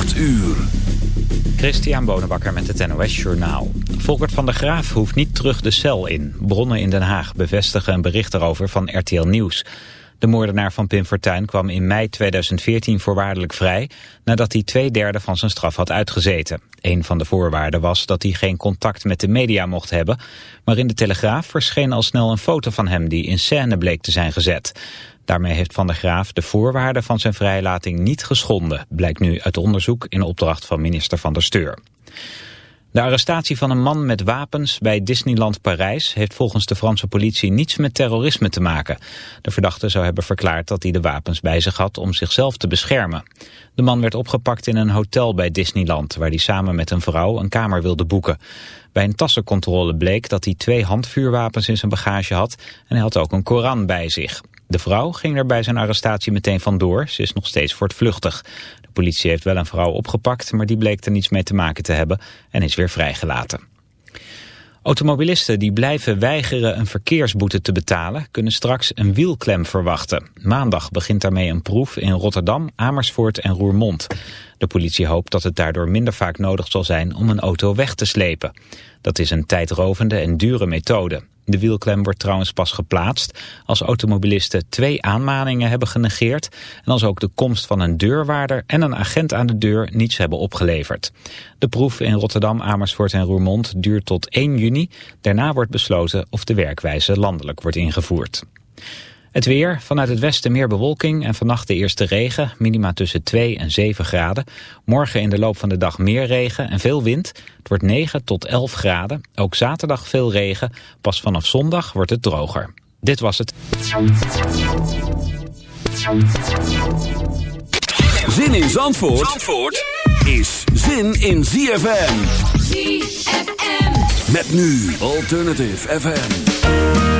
8 uur. Christian Bonenbakker met het NOS Journaal. Volkert van der Graaf hoeft niet terug de cel in. Bronnen in Den Haag bevestigen een bericht daarover van RTL Nieuws. De moordenaar van Pim Fortuyn kwam in mei 2014 voorwaardelijk vrij... nadat hij twee derde van zijn straf had uitgezeten. Een van de voorwaarden was dat hij geen contact met de media mocht hebben... maar in de Telegraaf verscheen al snel een foto van hem die in scène bleek te zijn gezet. Daarmee heeft Van der Graaf de voorwaarden van zijn vrijlating niet geschonden... blijkt nu uit onderzoek in opdracht van minister Van der Steur. De arrestatie van een man met wapens bij Disneyland Parijs heeft volgens de Franse politie niets met terrorisme te maken. De verdachte zou hebben verklaard dat hij de wapens bij zich had om zichzelf te beschermen. De man werd opgepakt in een hotel bij Disneyland waar hij samen met een vrouw een kamer wilde boeken. Bij een tassencontrole bleek dat hij twee handvuurwapens in zijn bagage had en hij had ook een Koran bij zich. De vrouw ging er bij zijn arrestatie meteen vandoor. Ze is nog steeds voortvluchtig. De politie heeft wel een vrouw opgepakt, maar die bleek er niets mee te maken te hebben en is weer vrijgelaten. Automobilisten die blijven weigeren een verkeersboete te betalen... kunnen straks een wielklem verwachten. Maandag begint daarmee een proef in Rotterdam, Amersfoort en Roermond. De politie hoopt dat het daardoor minder vaak nodig zal zijn om een auto weg te slepen. Dat is een tijdrovende en dure methode. De wielklem wordt trouwens pas geplaatst als automobilisten twee aanmaningen hebben genegeerd en als ook de komst van een deurwaarder en een agent aan de deur niets hebben opgeleverd. De proef in Rotterdam, Amersfoort en Roermond duurt tot 1 juni. Daarna wordt besloten of de werkwijze landelijk wordt ingevoerd. Het weer, vanuit het westen meer bewolking en vannacht de eerste regen, minima tussen 2 en 7 graden. Morgen in de loop van de dag meer regen en veel wind. Het wordt 9 tot 11 graden. Ook zaterdag veel regen. Pas vanaf zondag wordt het droger. Dit was het. Zin in Zandvoort, Zandvoort is zin in ZFM. ZFM. Met nu Alternative FM.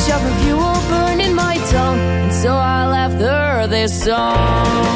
touch of you will burn in my tongue, and so I left her this song.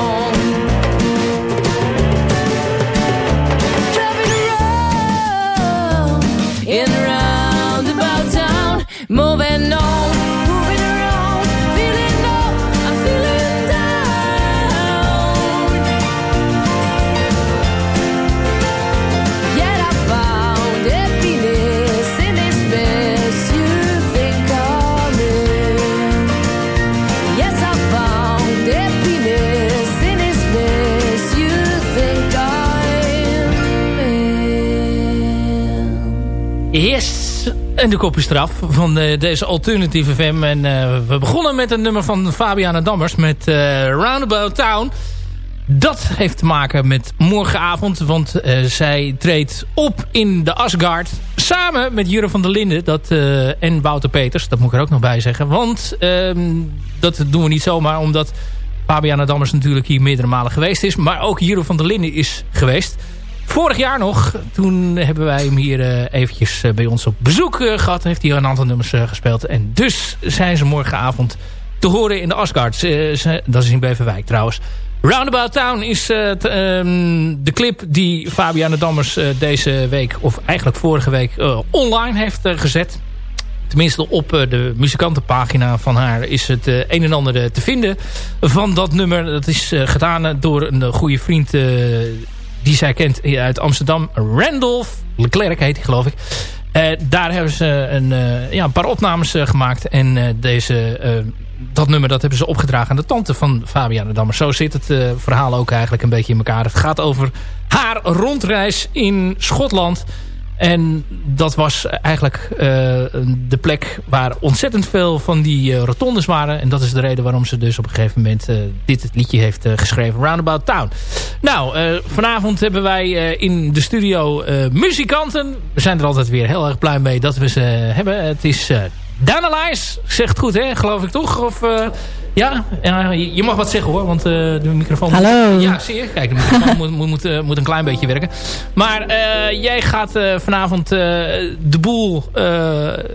Yes, en de kop is van uh, deze alternatieve FM. En uh, we begonnen met een nummer van Fabiana Dammers met uh, Roundabout Town. Dat heeft te maken met morgenavond, want zij treedt op in de Asgard. Samen met Jure van der Linden dat, en Wouter Peters, dat moet ik er ook nog bij zeggen. Want ehm, dat doen we niet zomaar, omdat Fabiana Dammers natuurlijk hier meerdere malen geweest is. Maar ook Jure van der Linden is geweest. Vorig jaar nog, toen hebben wij hem hier uh, eventjes uh, bij ons op bezoek uh, gehad. Heeft hij een aantal nummers gespeeld. En dus zijn ze morgenavond te horen in de Asgard. dat is in Beverwijk trouwens. Roundabout Town is um, de clip die Fabiana Dammers deze week, of eigenlijk vorige week, online heeft gezet. Tenminste op de muzikantenpagina van haar is het een en ander te vinden van dat nummer. Dat is gedaan door een goede vriend die zij kent uit Amsterdam. Randolph Leclerc heet hij geloof ik. Uh, daar hebben ze een, uh, ja, een paar opnames uh, gemaakt. En deze, dat nummer dat hebben ze opgedragen aan de tante van Fabiana Dammer. Zo zit het verhaal ook eigenlijk een beetje in elkaar. Het gaat over haar rondreis in Schotland. En dat was eigenlijk uh, de plek waar ontzettend veel van die uh, rotondes waren. En dat is de reden waarom ze dus op een gegeven moment uh, dit liedje heeft geschreven. Roundabout Town. Nou, vanavond hebben wij in de studio muzikanten. We zijn er altijd weer heel erg blij mee dat we ze hebben. Het is Danalize, zegt goed hè, geloof ik toch? Of... Ja, je mag wat zeggen hoor, want uh, de microfoon... Hallo. Moet, ja, zie je? Kijk, de microfoon moet, moet, moet, uh, moet, een klein beetje werken. Maar uh, jij gaat vanavond de boel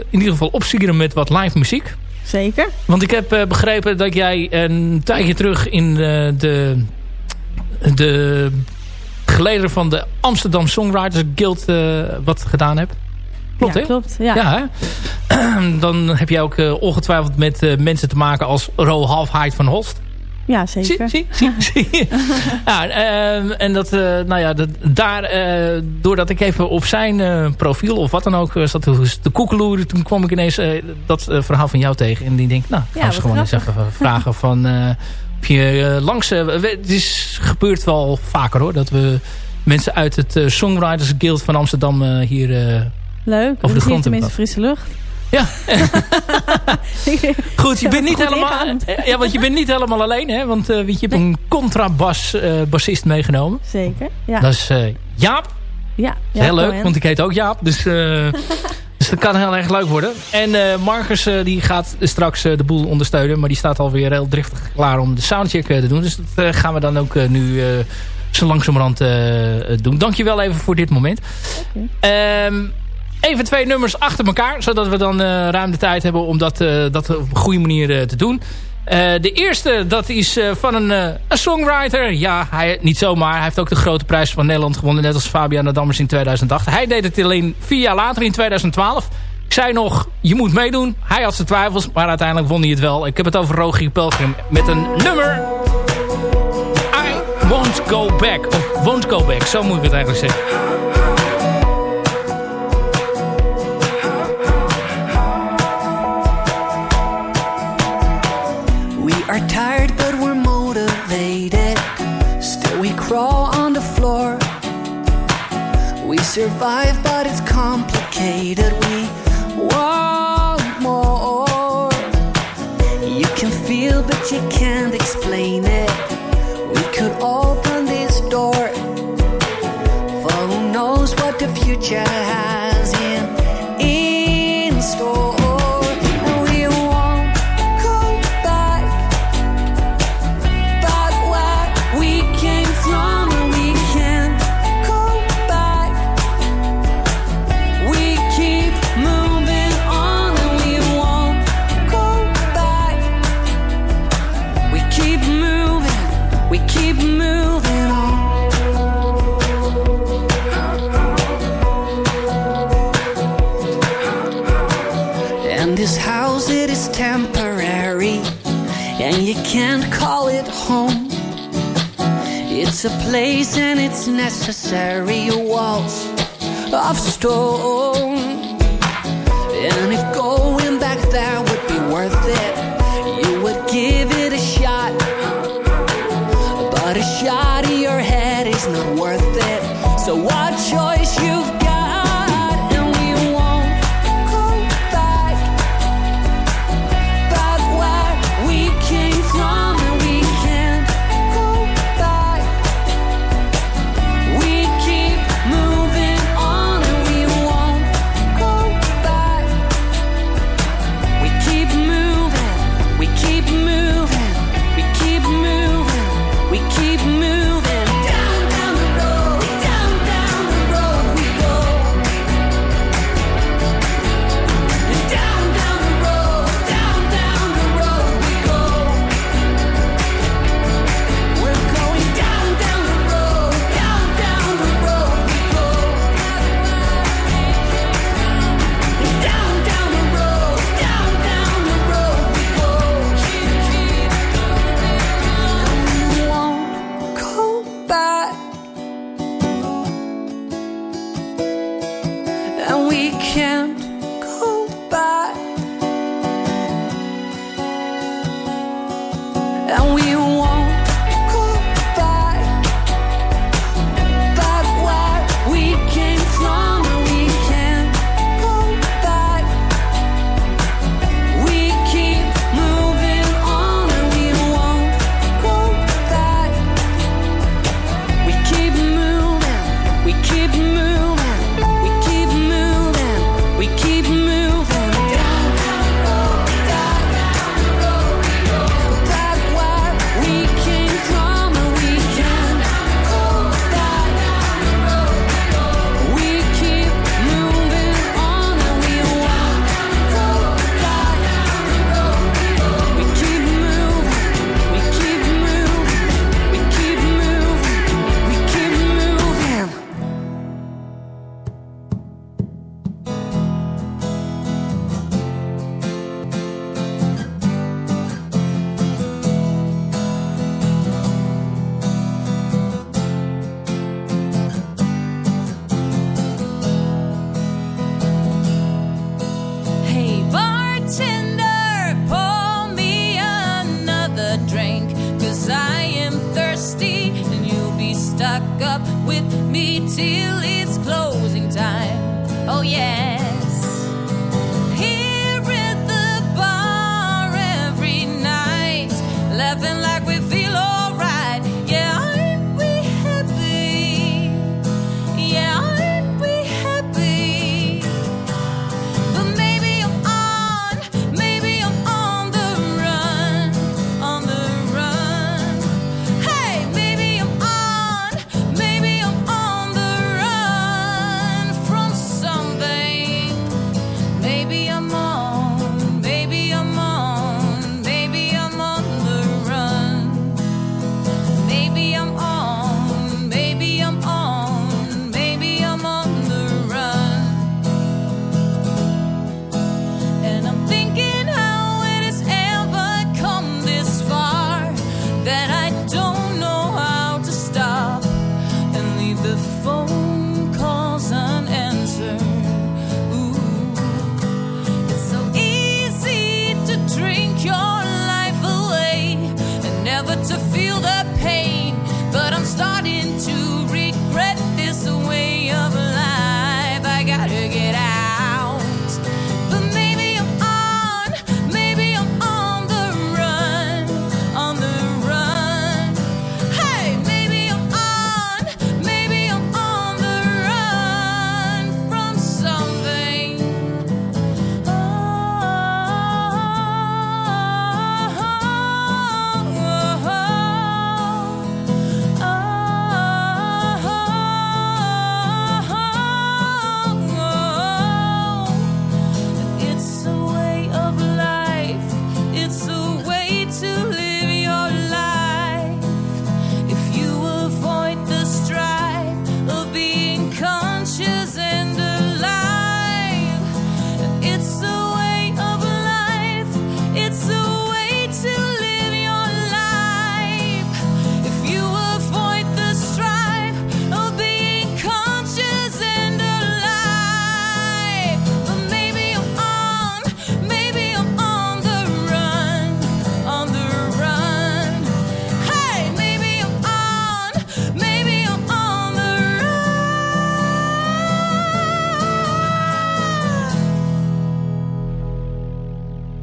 in ieder geval opsieren met wat live muziek. Zeker. Want ik heb begrepen dat jij een tijdje terug in de, de geleden van de Amsterdam Songwriters Guild wat gedaan hebt. Klopt, ja, hè? klopt. Ja. ja Dan heb je ook uh, ongetwijfeld met uh, mensen te maken als Ro Halfheid van Holst. Ja, zeker. Zie, zie, zie. zie. ja, uh, en dat, nou ja, dat, daar, doordat ik even op zijn profiel of wat dan ook zat te koekeloeren, toen kwam ik ineens dat verhaal van jou tegen. En die denk, nou, gaan ja, ze gewoon eens even vragen van, of je langs, het is gebeurt wel vaker hoor, dat we mensen uit het Songwriters Guild van Amsterdam hier Leuk. Over de grond tenminste frisse lucht. Ja. Goed, je bent niet helemaal. Ja, want je bent niet helemaal alleen, hè? Want uh, je hebt nee. een contrabas uh, bassist meegenomen. Zeker. Ja. Dat is uh, Jaap. Ja. Heel leuk, want ik heet ook Jaap. Dus, dus dat kan heel erg leuk worden. En Marcus die gaat straks de boel ondersteunen. Maar die staat alweer heel driftig klaar om de soundcheck te doen. Dus dat gaan we dan ook nu zo langzamerhand doen. Dankjewel even voor dit moment. Okay. Um, even twee nummers achter elkaar. Zodat we dan uh, ruim de tijd hebben om dat, uh, dat op een goede manier uh, te doen. de eerste, dat is van een, een, songwriter. Ja, hij, niet zomaar. Hij heeft ook de grote prijs van Nederland gewonnen. Net als Fabian Dammers in 2008. Hij deed het alleen vier jaar later in 2012. Ik zei nog, je moet meedoen. Hij had zijn twijfels, maar uiteindelijk won hij het wel. Ik heb het over Rogier Pelgrim met een nummer... I won't go back. Of won't go back, zo moet ik het eigenlijk zeggen. We survive but it's complicated. We want more. You can feel but you can't explain it. We could open this door. For who knows what the future has it's necessary, walls of stone. to you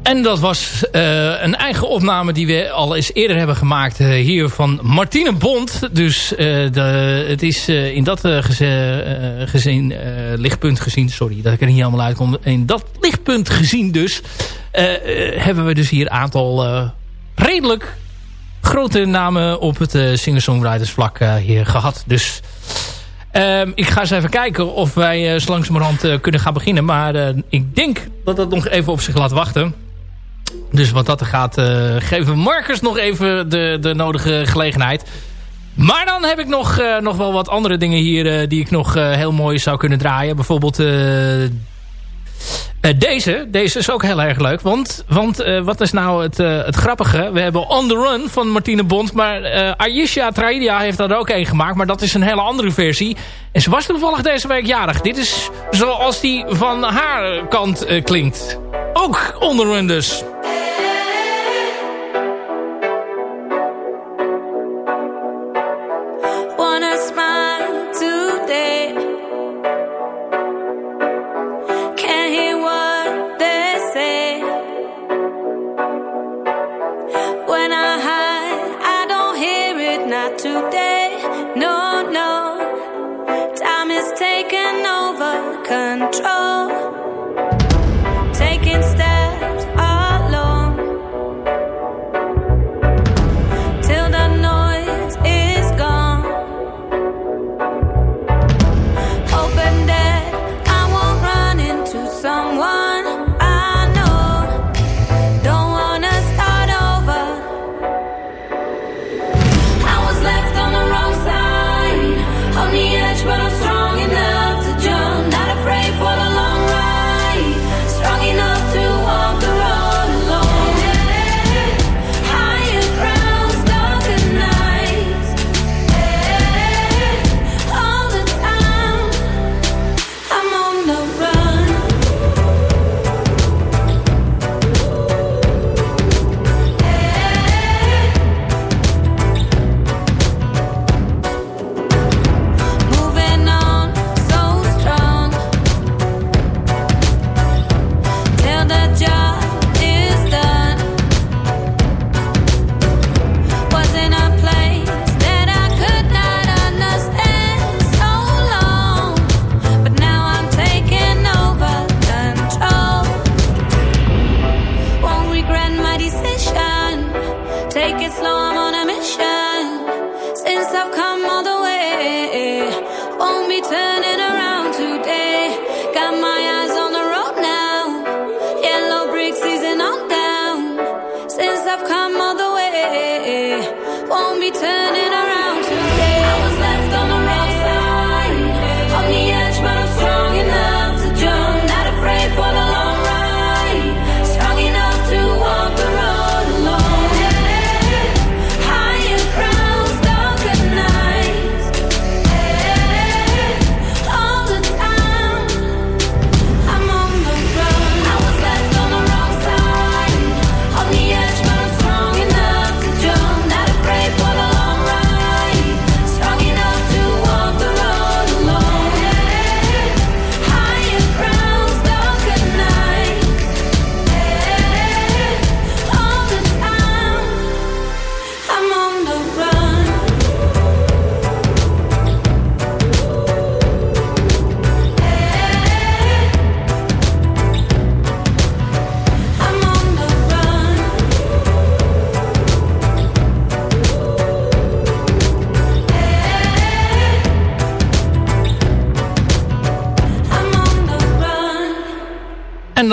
En dat was uh, een eigen opname die we al eens eerder hebben gemaakt uh, hier van Martine Bond. Dus uh, de, het is in dat gezin, lichtpunt gezien, sorry dat ik er niet helemaal uitkom. In dat lichtpunt gezien dus, hebben we dus hier een aantal redelijk grote namen op het singer-songwriters vlak hier gehad. Dus Um, ik ga eens even kijken of wij uh, zo langzamerhand kunnen gaan beginnen. Maar ik denk dat dat nog even op zich laat wachten. Dus wat dat gaat, geven Marcus nog even de, de nodige gelegenheid. Maar dan heb ik nog, nog wel wat andere dingen hier die ik nog heel mooi zou kunnen draaien. Bijvoorbeeld uh, deze, deze is ook heel erg leuk. Want, want uh, wat is nou het, uh, het grappige? We hebben On The Run van Martine Bond. Maar Ayesha Traidia heeft daar ook een gemaakt. Maar dat is een hele andere versie. En ze was toevallig deze week jarig. Dit is zoals die van haar kant klinkt. Ook On The Run dus. have come all the way. Won't be turning around.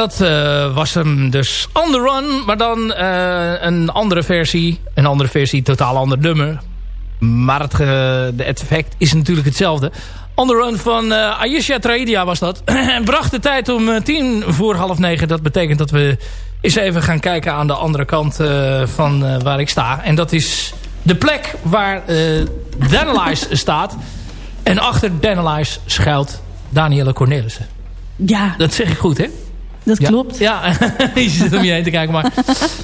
Dat uh, was hem dus On The Run. Maar dan uh, een andere versie. Een andere versie, totaal ander nummer. Maar het, uh, het effect is natuurlijk hetzelfde. On The Run van uh, Ayesha Traedia was dat. en bracht de tijd om tien voor half negen. Dat betekent dat we eens even gaan kijken aan de andere kant van waar ik sta. En dat is de plek waar Danalize staat. En achter Danalize schuilt Danielle Cornelissen. Ja. Dat zeg ik goed, hè? Dat klopt. Ja, je zit om je heen te kijken. Maar,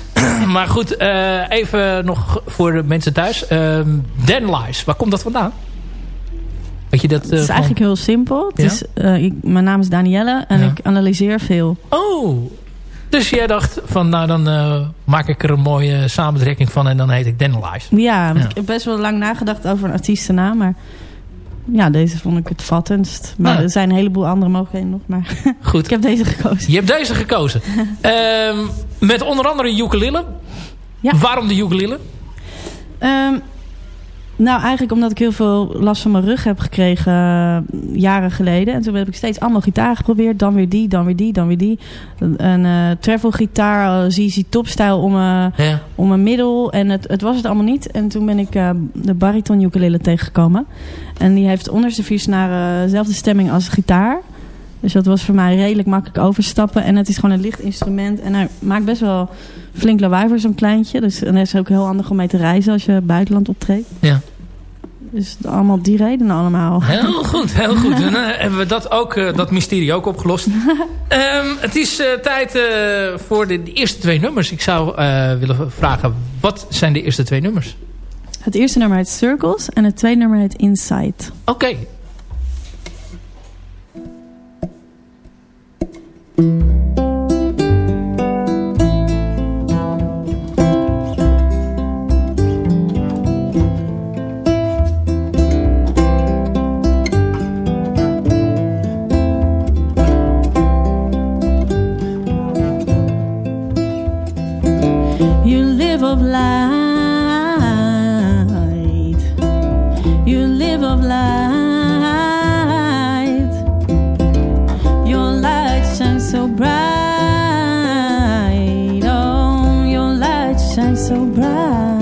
maar goed, uh, even nog voor de mensen thuis. Uh, Danlies, waar komt dat vandaan? Weet je dat, uh, het is van... eigenlijk heel simpel. Ja? is, ik, mijn naam is Danielle en ja. ik analyseer veel. Oh, Dus jij dacht van, nou dan eh, maak ik er een mooie samentrekking van en dan heet ik. Ja, want Ja. ik heb best wel lang nagedacht over een artiestennaam. Maar ja, deze vond ik het vattendst. Maar Ah. er zijn een heleboel andere mogelijkheden nog. Maar Goed. ik heb deze gekozen. Je hebt deze gekozen. Ehm, met onder andere een ukulele. Ja. Waarom de ukulele? Ehm, nou, eigenlijk omdat ik heel veel last van mijn rug heb gekregen eh, jaren geleden. En toen heb ik steeds allemaal gitaar geprobeerd. Dan weer die, dan weer die, dan weer die. Een eh travel gitaar, uh, ZZ Topstijl om, eh, Ja. om mijn middel. En het, het was het allemaal niet. En toen ben ik eh, de bariton ukulele tegengekomen. En die heeft onderste vier snaren dezelfde stemming als gitaar. Dus dat was voor mij redelijk makkelijk overstappen. En het is gewoon een licht instrument. En hij maakt best wel flink lawaai voor zo'n kleintje. Dus, en het is ook heel handig om mee te reizen als je buitenland optreedt. Ja. Dus allemaal die redenen allemaal. Heel goed, heel goed. Dan eh, hebben we dat, ook, eh, dat mysterie ook opgelost. Ehm, het is eh, tijd voor de, de eerste twee nummers. Ik zou willen vragen, wat zijn de eerste twee nummers? Het eerste nummer heet Circles en het tweede nummer heet Inside. Oké. Of light. You live of light. shine so bright.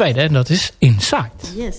Tweede. En dat is Inside. Yes.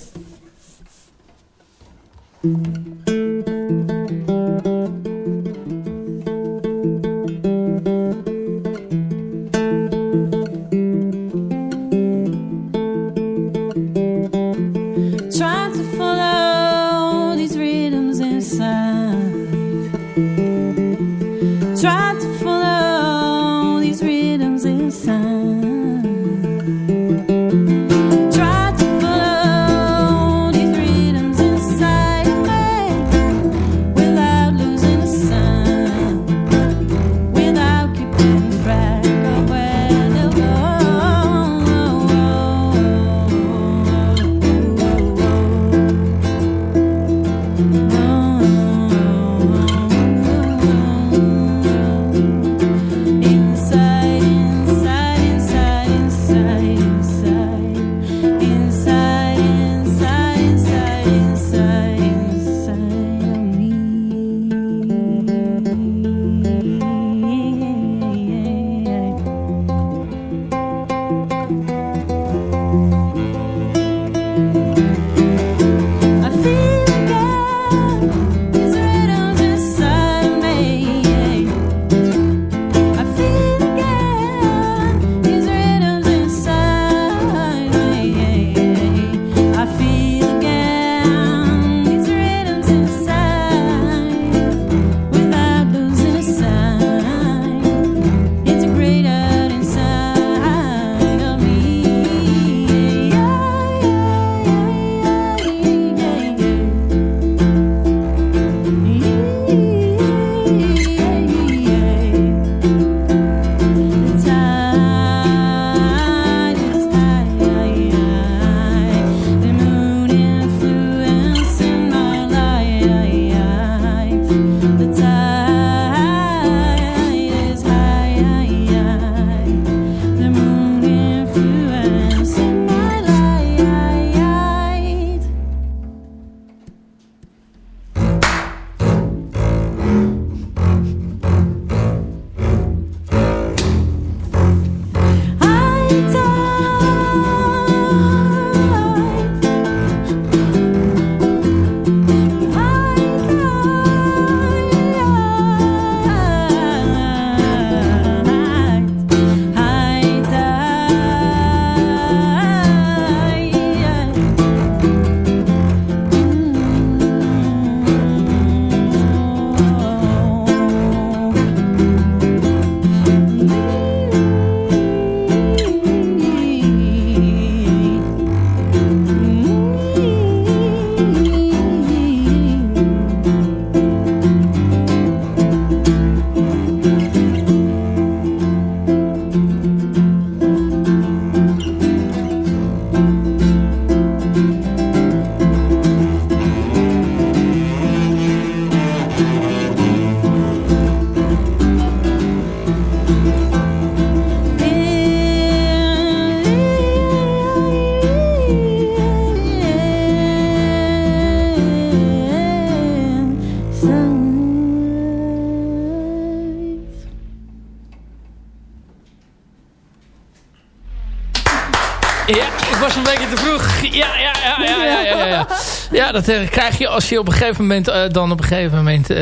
Ja, dat eh, krijg je als je op een gegeven moment... eh, dan op een gegeven moment eh,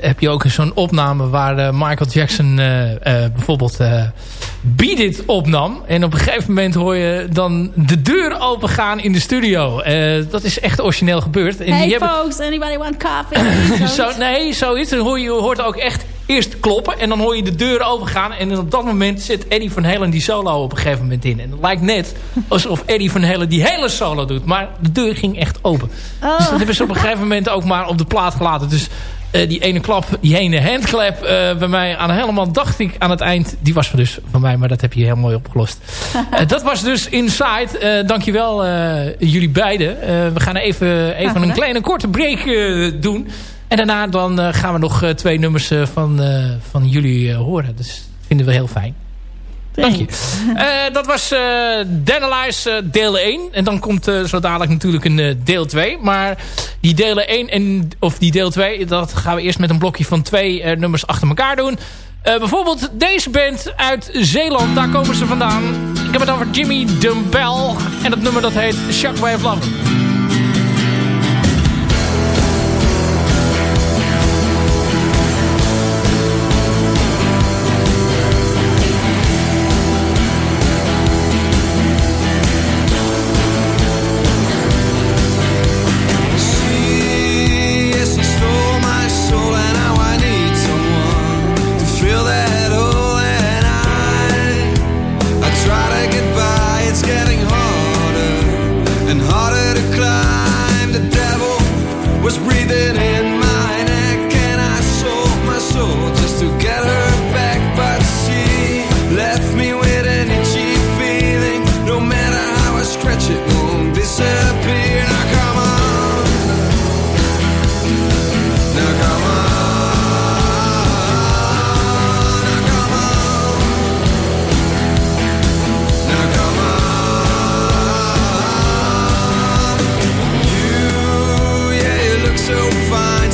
heb je ook zo'n opname... waar Michael Jackson bijvoorbeeld Beat It opnam. En op een gegeven moment hoor je dan de deur opengaan in de studio. Dat is echt origineel gebeurd. En Hey die hebben, folks, anybody want coffee? zo, nee, zoiets. Dan hoor je hoort ook echt eerst kloppen. En dan hoor je de deur opengaan. En op dat moment zit Eddie Van Halen die solo op een gegeven moment in. En het lijkt net alsof Eddie Van Halen die hele solo doet. Maar de deur ging echt open. Oh. Dus dat hebben ze op een gegeven moment ook maar op de plaat gelaten. Dus eh, die ene klap, die ene handclap eh, bij mij aan helemaal dacht ik aan het eind. Die was dus van mij, maar dat heb je heel mooi opgelost. Eh, dat was dus Inside. Dankjewel jullie beiden. We gaan even, even een kleine korte break doen. En daarna dan, eh, gaan we nog eh, twee nummers eh, van, van jullie horen. Dus dat vinden we heel fijn. Dank je. Dat was uh, deel 1. En dan komt zo dadelijk natuurlijk een deel 2. Maar die delen 1 en, of die deel 2, dat gaan we eerst met een blokje van twee nummers achter elkaar doen. Bijvoorbeeld deze band uit Zeeland, daar komen ze vandaan. Ik heb het over Jimmy Dumbell. En dat nummer dat heet Shockwave Love.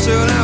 should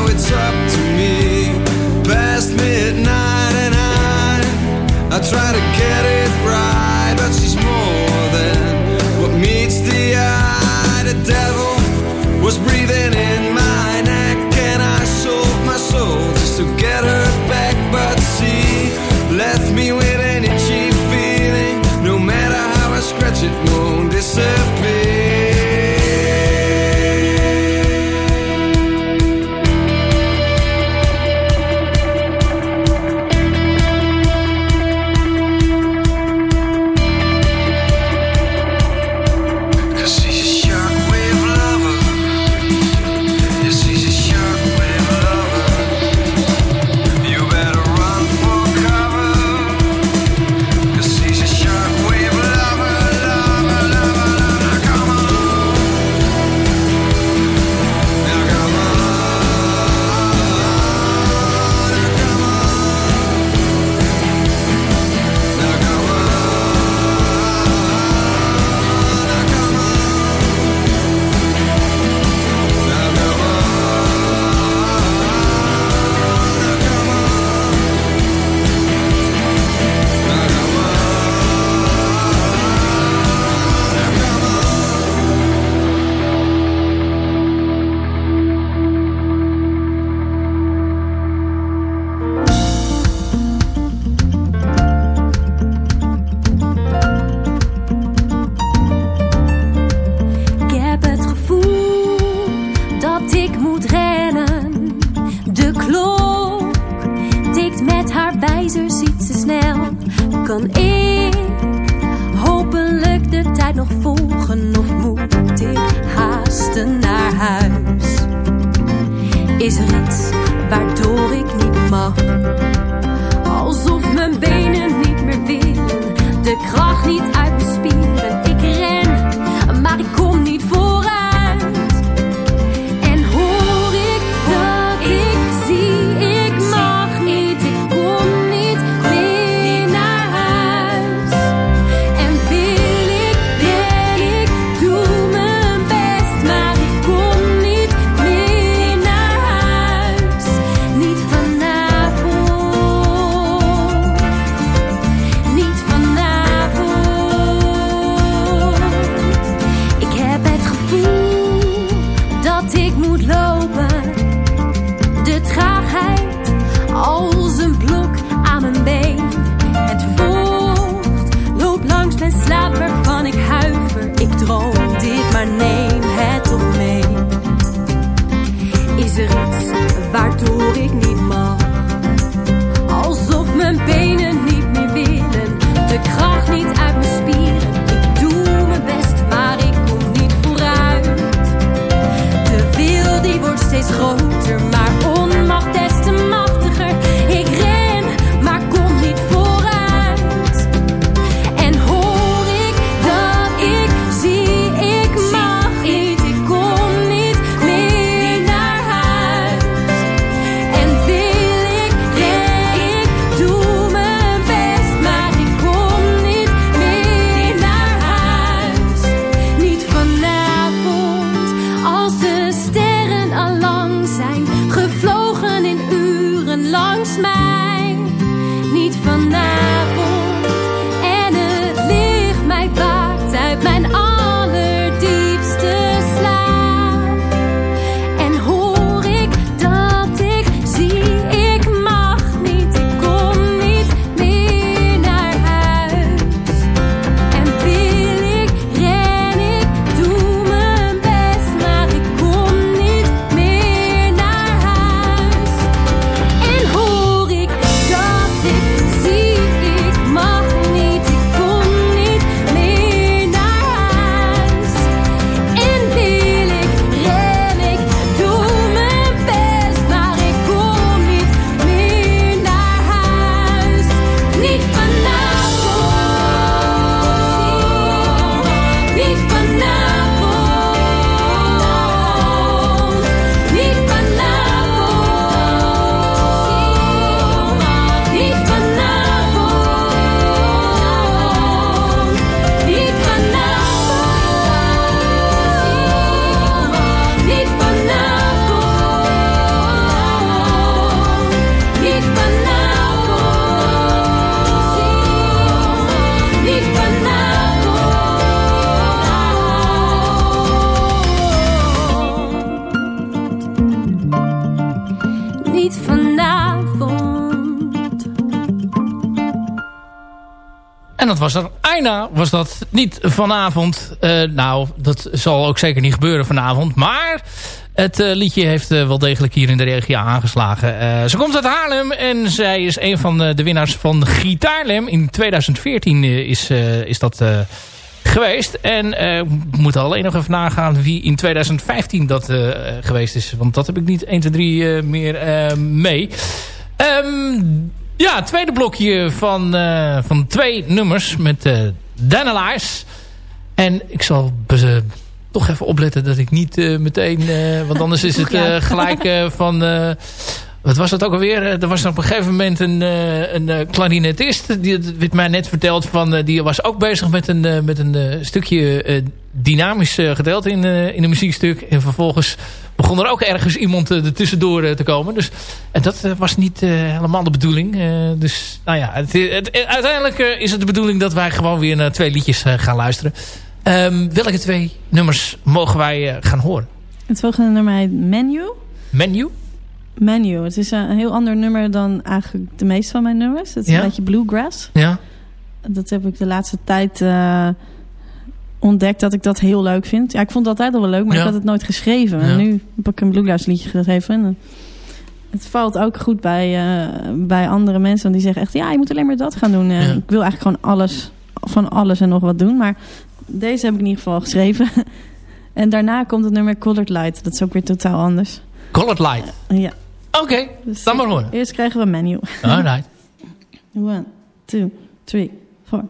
dus iets te snel. Kan ik hopelijk de tijd nog volgen of moet ik haasten naar huis? Is er iets waardoor ik niet mag? Alsof mijn benen niet meer willen, de kracht niet uit als de sterren al lang zijn gevlogen in uren langs mij. Niet vandaag. Was er. Aina was dat niet vanavond. Eh, nou, dat zal ook zeker niet gebeuren vanavond. Maar het eh, liedje heeft eh, wel degelijk hier in de regio aangeslagen. Ze komt uit Haarlem en zij is een van de, winnaars van Gitaarlem. In 2014 eh, is, is dat geweest. En eh, ik moet alleen nog even nagaan wie in 2015 dat geweest is. Want dat heb ik niet 1, 2, 3 eh, meer mee. Ehm, ja, het tweede blokje van, eh, van twee nummers met uh, Danalize. En ik zal toch even opletten dat ik niet eh, meteen... eh, want anders is het eh, gelijk eh, van... eh, wat was dat ook alweer? Eh, Er was op een gegeven moment een, eh, een eh, klarinetist. Die het werd mij net verteld van... eh, die was ook bezig met een, eh, met een eh, stukje eh, dynamisch eh, gedeelte in, eh, in een muziekstuk. En vervolgens begon er ook ergens iemand eh, er tussendoor eh, te komen. Dus en dat eh, was niet eh, helemaal de bedoeling. Eh, dus nou ja, het, het- uiteindelijk eh, is het de bedoeling dat wij gewoon weer naar twee liedjes eh, gaan luisteren. Ehm, welke twee nummers mogen wij eh, gaan horen? Het volgende nummer heet Menu. Menu? Menu. Het is een heel ander nummer dan eigenlijk de meeste van mijn nummers. Het is Ja? een beetje bluegrass. Ja. Dat heb ik de laatste tijd eh, ontdekt dat ik dat heel leuk vind. Ja, ik vond het altijd al wel leuk, maar Ja. ik had het nooit geschreven. Ja. En nu heb ik een bluegrass liedje geschreven. En, eh, het valt ook goed bij, eh, bij andere mensen. Want die zeggen echt, ja, je moet alleen maar dat gaan doen. Ik wil eigenlijk gewoon alles, van alles en nog wat doen. Maar deze heb ik in ieder geval geschreven. en daarna komt het nummer Colored Light. Dat is ook weer totaal anders. Colored Light. Ja. Oké, Dus dan maar horen. Eerst krijgen we een menu. Alright. One, two, three, four.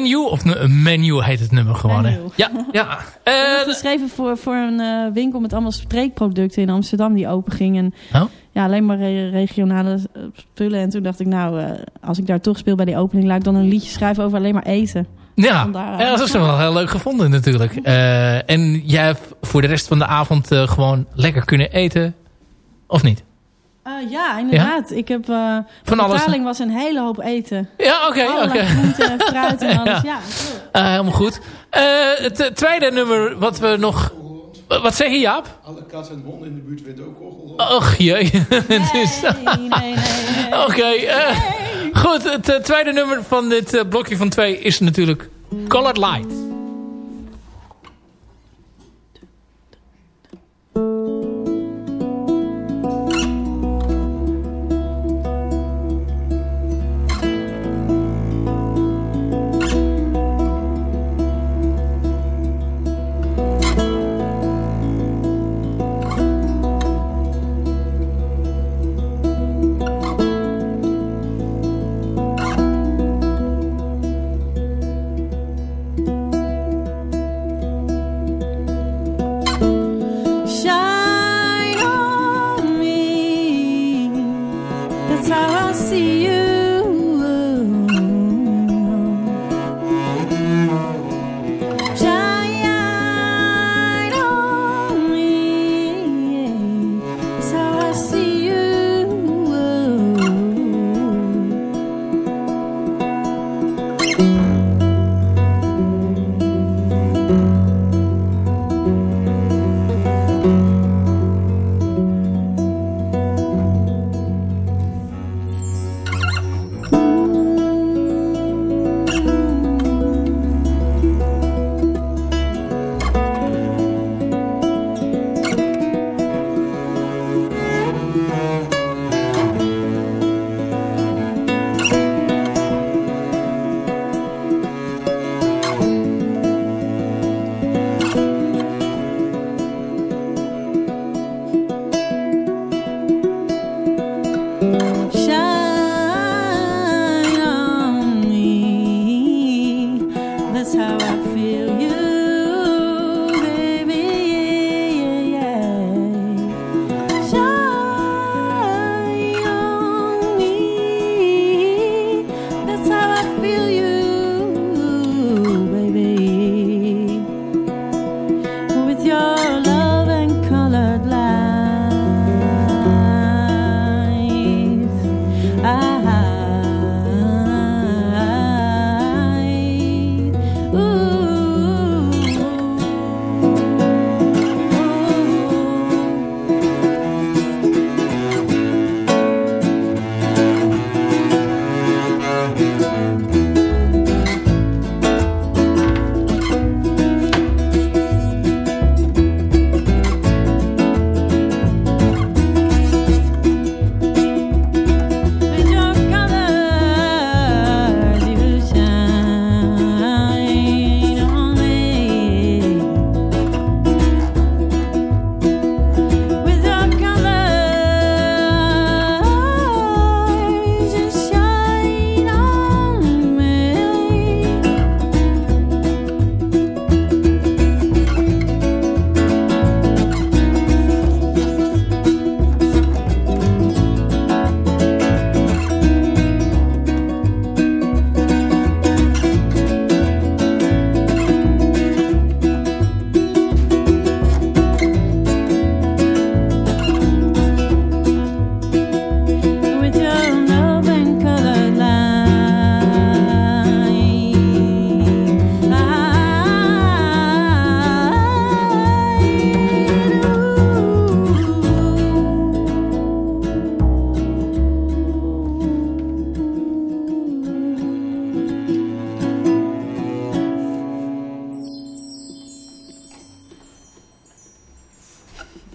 Menu, of een menu heet het nummer gewoon. Hè? Ja, ja. Eh, geschreven voor, voor een eh, winkel met allemaal streekproducten in Amsterdam die open ging. En Oh. ja, alleen maar re- regionale eh, spullen. En toen dacht ik, nou, eh, als ik daar toch speel bij die opening, laat ik dan een liedje schrijven over alleen maar eten. ja. Ja, dat is wel heel leuk gevonden natuurlijk. Eh, en jij hebt voor de rest van de avond eh, gewoon lekker kunnen eten. Of niet? Eh, ja, inderdaad. Ik heb, eh Van de alles. was een hele hoop eten. Ja, oké. oké. Allerlei groenten en fruit en alles. Ja. Ja, Eh, helemaal goed. Eh, het tweede nummer wat we nog... Wat zeg je Jaap? Alle katten en honden in de buurt vinden ook orgel. Och jee. Nee, nee, nee. nee. Oké, goed. Het tweede nummer van dit blokje van twee is natuurlijk Colored Light.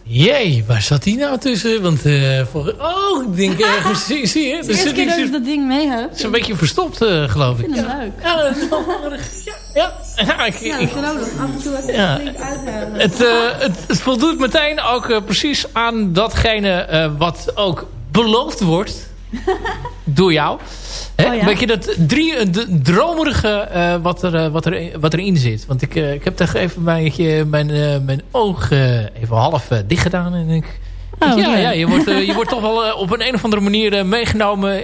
Jee, waar zat die nou tussen? Want, eh, voor... Oh, ik denk ergens, zie, zie je? De Dus eerste die keer dat ik dat ding mee heb. is een beetje verstopt, eh, geloof ik. Ik vind Ja, hem leuk. ja, dat is wel ja, ja. ja ik, Ja, nog af en toe even Ja. het, eh, het, het voldoet meteen ook precies aan datgene wat ook beloofd wordt door jou. Hè? Oh ja? Een beetje dat drie, eh, d- dromerige eh, wat, er, eh, wat, er, wat erin zit. Want ik, ik heb toch even mijn, mijn, mijn oog even half dicht gedaan. En ik, Oh, ja, ja, je wordt, je wordt toch wel op een, een of andere manier meegenomen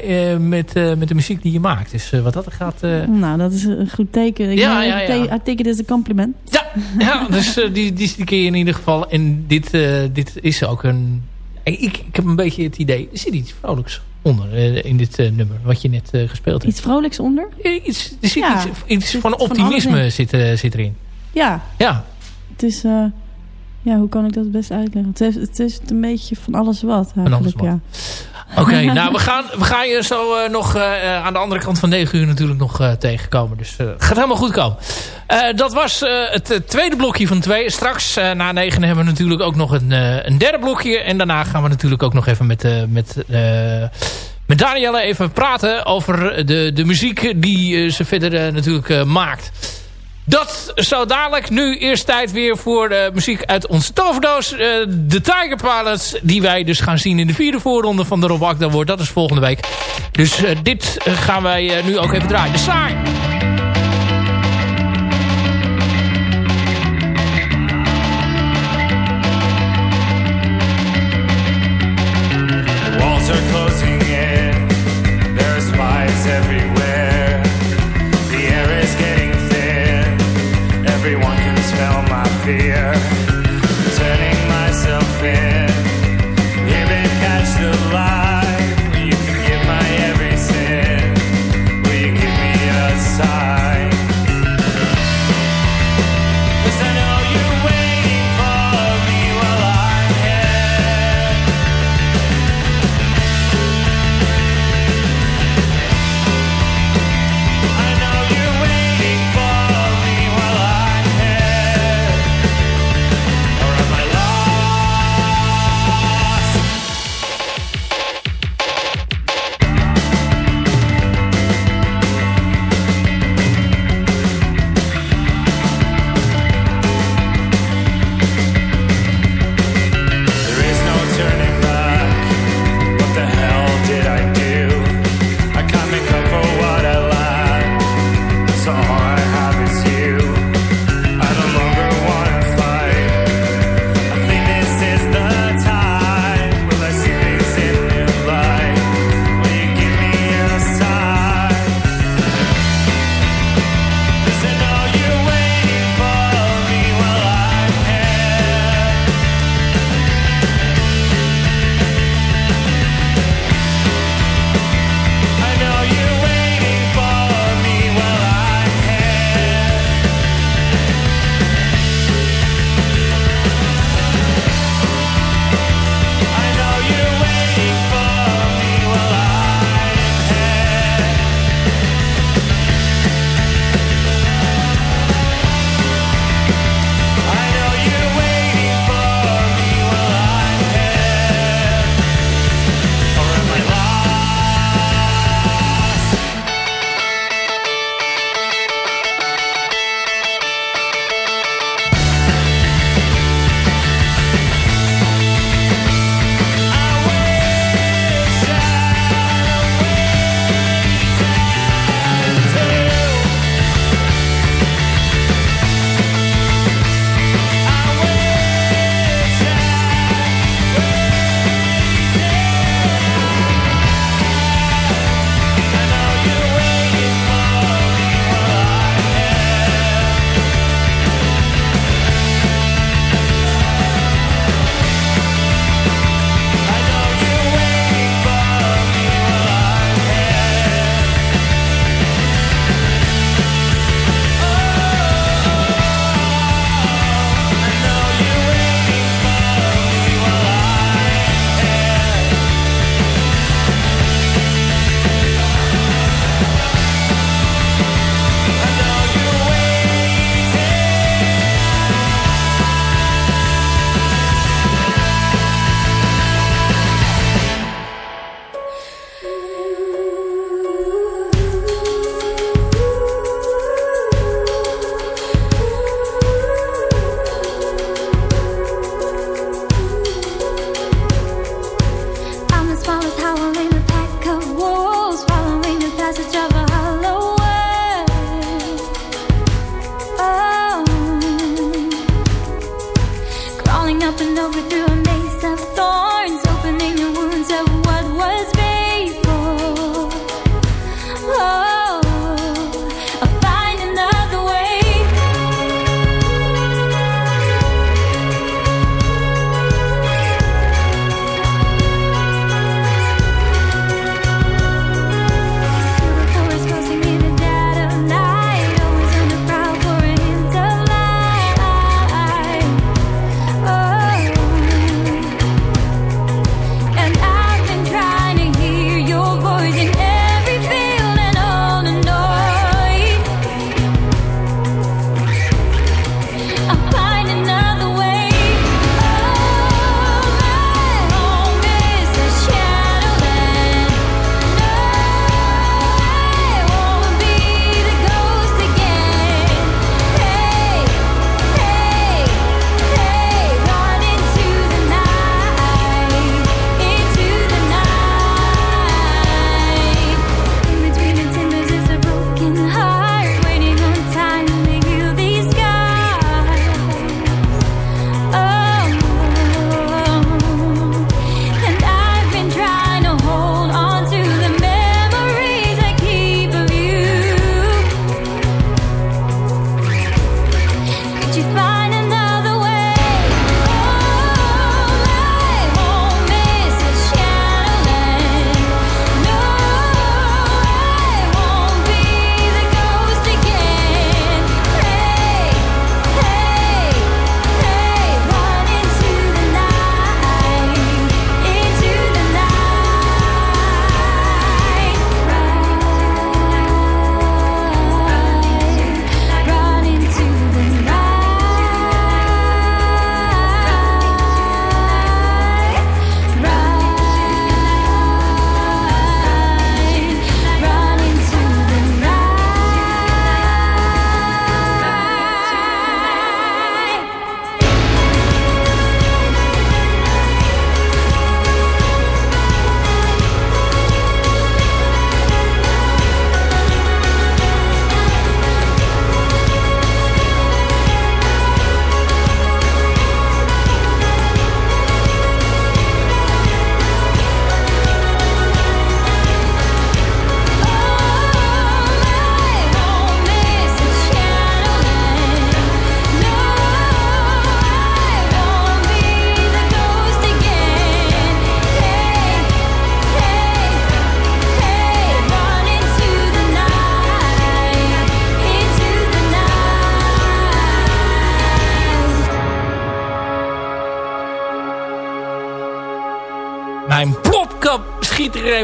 met, met de muziek die je maakt. Dus wat dat gaat... Nou, dat is een goed teken. Ik Ja, ja, ja. I take it as a compliment. Ja, ja dus die, die, die je in ieder geval. En dit, dit is ook een... Ik, ik heb een beetje het idee... Er zit iets vrolijks onder eh, in dit eh, nummer. Wat je net eh, gespeeld hebt. Iets vrolijks onder? Iets, er zit Ja, iets, van optimisme zit, zit erin. Ja, Ja, het is... ja, hoe kan ik dat best uitleggen? Het, heeft, het is een beetje van alles wat. Eigenlijk, alles wat. Ja. Oké. nou, we gaan, we gaan je zo eh, nog eh, aan de andere kant van 9 uur natuurlijk nog eh, tegenkomen. Dus eh gaat helemaal goed komen. Eh, dat was eh, het eh, tweede blokje van twee. Straks eh, na 9 hebben we natuurlijk ook nog een, eh, een derde blokje. En daarna gaan we natuurlijk ook nog even met... eh, met eh, met Danielle even praten over de, de muziek die eh, ze verder eh, natuurlijk eh, maakt. Dat zo dadelijk. Nu eerst tijd weer voor de muziek uit onze toverdoos. Eh, de Tiger Pilots, die wij dus gaan zien in de vierde voorronde van de Rob wordt. Dat is volgende week. Dus eh, dit eh, gaan wij eh, nu ook even draaien. De Sign.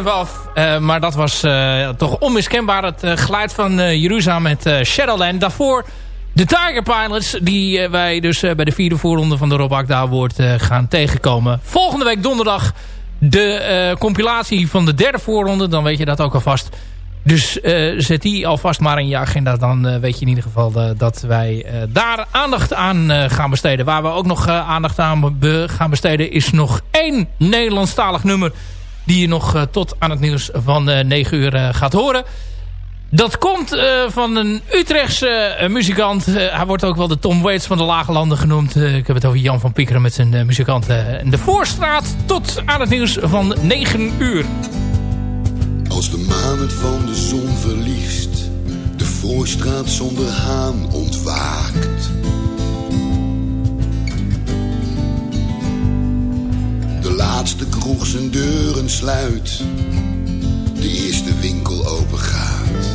Af. Uh, maar dat was uh, toch onmiskenbaar het uh, geluid van Jeruzalem met Shadowland. Daarvoor de Tiger Pilots, die wij dus bij de vierde voorronde van de Rob Akda Award gaan tegenkomen. Volgende week donderdag de compilatie van de derde voorronde. Dan weet je dat ook alvast. Dus zet die alvast maar in je agenda. Dan weet je in ieder geval dat wij daar aandacht aan gaan besteden. Waar we ook nog aandacht aan gaan besteden is nog één Nederlandstalig nummer. Die je nog tot aan het nieuws van 9 uur gaat horen. Dat komt van een Utrechtse muzikant. hij wordt ook wel de Tom Waits van de Lage Landen genoemd. ik heb het over Jan van Piekeren met zijn muzikanten. En de Voorstraat tot aan het nieuws van 9 uur. Als de maan het van de zon verliest, de voorstraat zonder haan ontwaakt. Laatste kroeg zijn deuren sluit, de eerste winkel open gaat.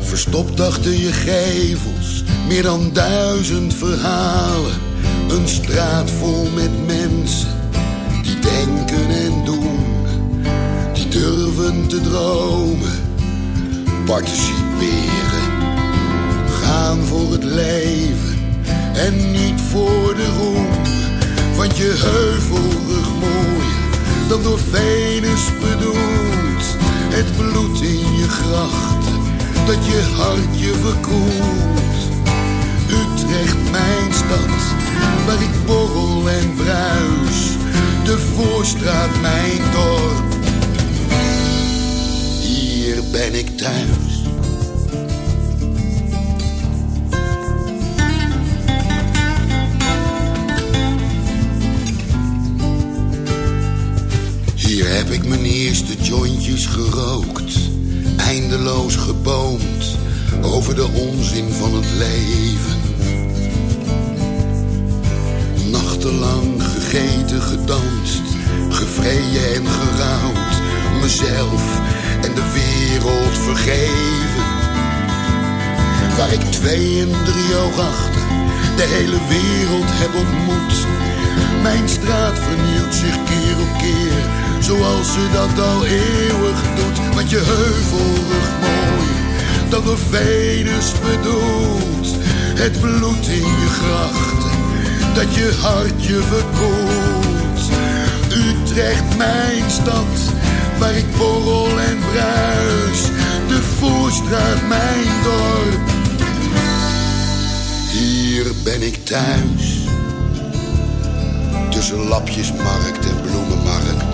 Verstopt achter je gevels, meer dan duizend verhalen. Een straat vol met mensen die denken en doen, die durven te dromen, participeren, gaan voor het leven en niet voor de roem. Want je heuvelrug mooier dan door Venus bedoeld, het bloed in je grachten dat je hartje verkoelt. Utrecht, mijn stad, waar ik borrel en bruis de Voorstraat, mijn dorp. Hier ben ik thuis. Heb ik mijn eerste jointjes gerookt, eindeloos geboomd over de onzin van het leven. Nachtenlang gegeten, gedanst, gevreden en gerouwd. Mezelf en de wereld vergeven. Waar ik twee en drie oog achter de hele wereld heb ontmoet. Mijn straat vernieuwt zich keer op keer, zoals ze dat al eeuwig doet. Want je heuvelrug mooi, dat door Venus bedoelt. Het bloed in je grachten dat je hartje verkoelt. Utrecht, mijn stad, waar ik borrel en bruis. De Voorstraat, mijn dorp. Hier ben ik thuis. Tussen lapjesmarkt en bloemenmarkt.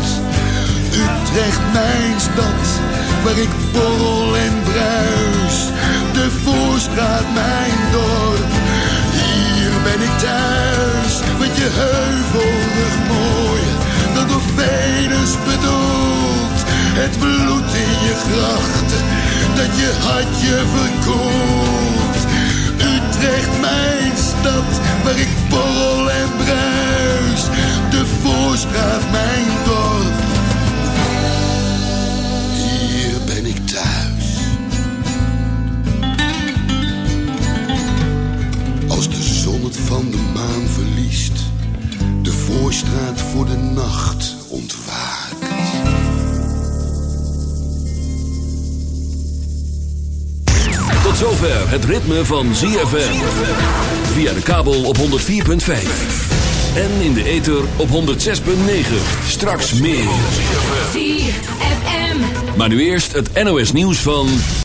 Utrecht, mijn stad, waar ik borrel en bruis. De Voorstraat, mijn dorp, hier ben ik thuis. Met je heuvelrug mooier dan door Venus bedoeld. Het bloed in je grachten, dat je hartje verkoelt. Utrecht, mijn stad, waar ik borrel en bruis. De Voorstraat, mijn dorp. Van de maan verliest, de voorstraat voor de nacht ontwaakt. Tot zover het ritme van ZFM. Via de kabel op 104.5. En in de ether op 106.9. Straks meer. ZFM. Maar nu eerst het NOS nieuws van...